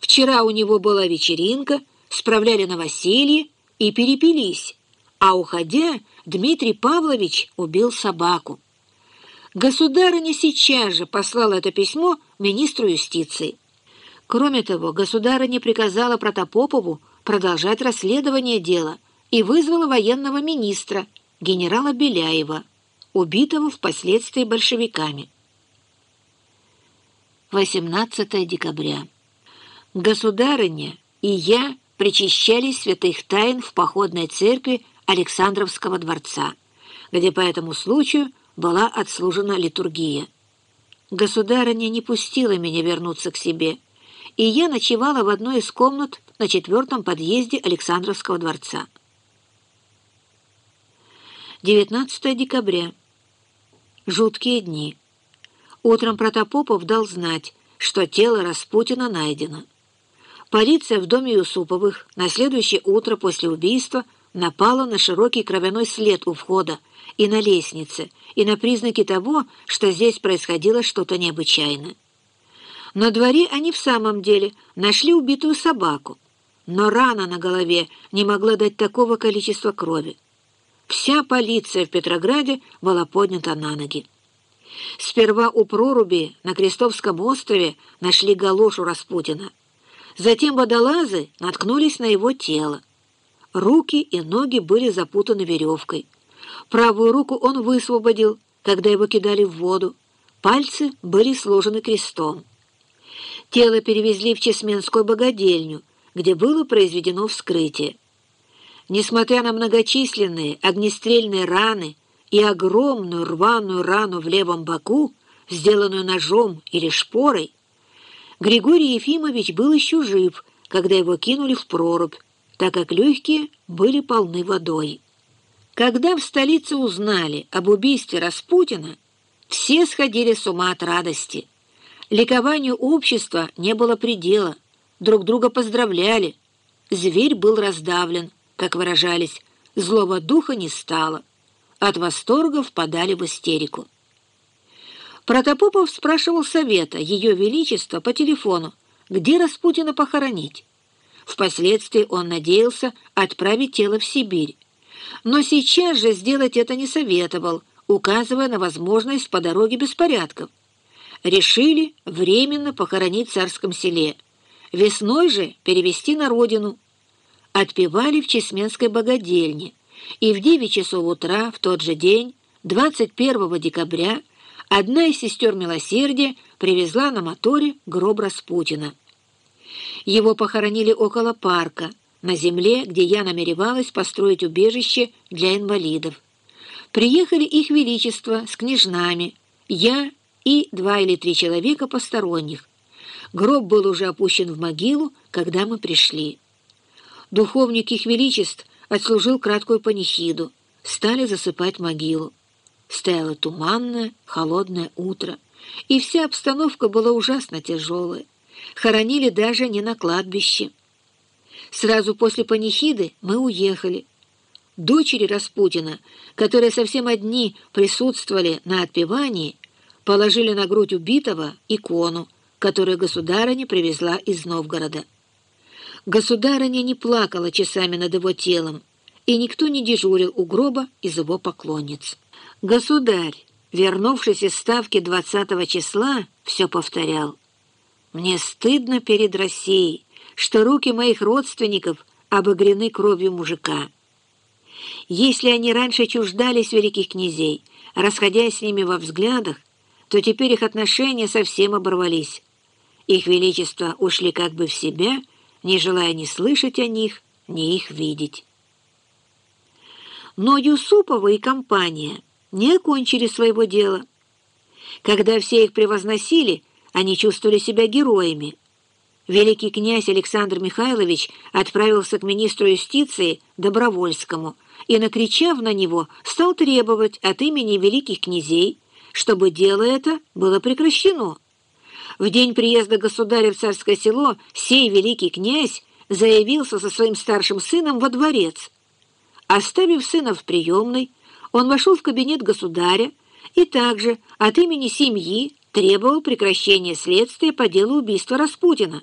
Вчера у него была вечеринка, справляли новоселье и перепились, а уходя Дмитрий Павлович убил собаку. Государыня сейчас же послала это письмо министру юстиции. Кроме того, государыня приказала Протопопову продолжать расследование дела и вызвала военного министра, генерала Беляева, убитого впоследствии большевиками. 18 декабря. Государыня и я причащали святых тайн в походной церкви Александровского дворца, где по этому случаю была отслужена литургия. Государыня не пустила меня вернуться к себе, и я ночевала в одной из комнат на четвертом подъезде Александровского дворца. 19 декабря. Жуткие дни. Утром Протопопов дал знать, что тело Распутина найдено. Полиция в доме Юсуповых на следующее утро после убийства напала на широкий кровяной след у входа и на лестнице, и на признаки того, что здесь происходило что-то необычайное. На дворе они в самом деле нашли убитую собаку, но рана на голове не могла дать такого количества крови. Вся полиция в Петрограде была поднята на ноги. Сперва у проруби на Крестовском острове нашли галошу Распутина. Затем водолазы наткнулись на его тело. Руки и ноги были запутаны веревкой. Правую руку он высвободил, когда его кидали в воду. Пальцы были сложены крестом. Тело перевезли в Чесменскую богадельню, где было произведено вскрытие. Несмотря на многочисленные огнестрельные раны и огромную рваную рану в левом боку, сделанную ножом или шпорой, Григорий Ефимович был еще жив, когда его кинули в прорубь, так как легкие были полны водой. Когда в столице узнали об убийстве Распутина, все сходили с ума от радости. Ликованию общества не было предела, друг друга поздравляли. Зверь был раздавлен, как выражались, злого духа не стало. От восторга впадали в истерику. Протопопов спрашивал совета Ее Величества по телефону, где Распутина похоронить. Впоследствии он надеялся отправить тело в Сибирь. Но сейчас же сделать это не советовал, указывая на возможность по дороге беспорядков. Решили временно похоронить в царском селе. Весной же перевести на родину. Отпевали в Чесменской богадельне. И в 9 часов утра в тот же день, 21 декабря, одна из сестер Милосердия привезла на моторе гроб Распутина. Его похоронили около парка, на земле, где я намеревалась построить убежище для инвалидов. Приехали их величество с княжнами, я и два или три человека посторонних. Гроб был уже опущен в могилу, когда мы пришли. Духовник их величеств отслужил краткую панихиду, стали засыпать могилу. Стояло туманное, холодное утро, и вся обстановка была ужасно тяжелая. Хоронили даже не на кладбище. Сразу после панихиды мы уехали. Дочери Распутина, которые совсем одни присутствовали на отпевании, положили на грудь убитого икону, которую государыня привезла из Новгорода. Государыня не плакала часами над его телом, и никто не дежурил у гроба из его поклонниц. Государь, вернувшись из ставки 20 числа, все повторял. «Мне стыдно перед Россией, что руки моих родственников обогрены кровью мужика. Если они раньше чуждались великих князей, расходясь с ними во взглядах, то теперь их отношения совсем оборвались. Их величество ушли как бы в себя, не желая ни слышать о них, ни их видеть. Но Юсупова и компания — не окончили своего дела. Когда все их превозносили, они чувствовали себя героями. Великий князь Александр Михайлович отправился к министру юстиции Добровольскому и, накричав на него, стал требовать от имени великих князей, чтобы дело это было прекращено. В день приезда государя в царское село сей великий князь заявился со своим старшим сыном во дворец. Оставив сына в приемной, он вошел в кабинет государя и также от имени семьи требовал прекращения следствия по делу убийства Распутина.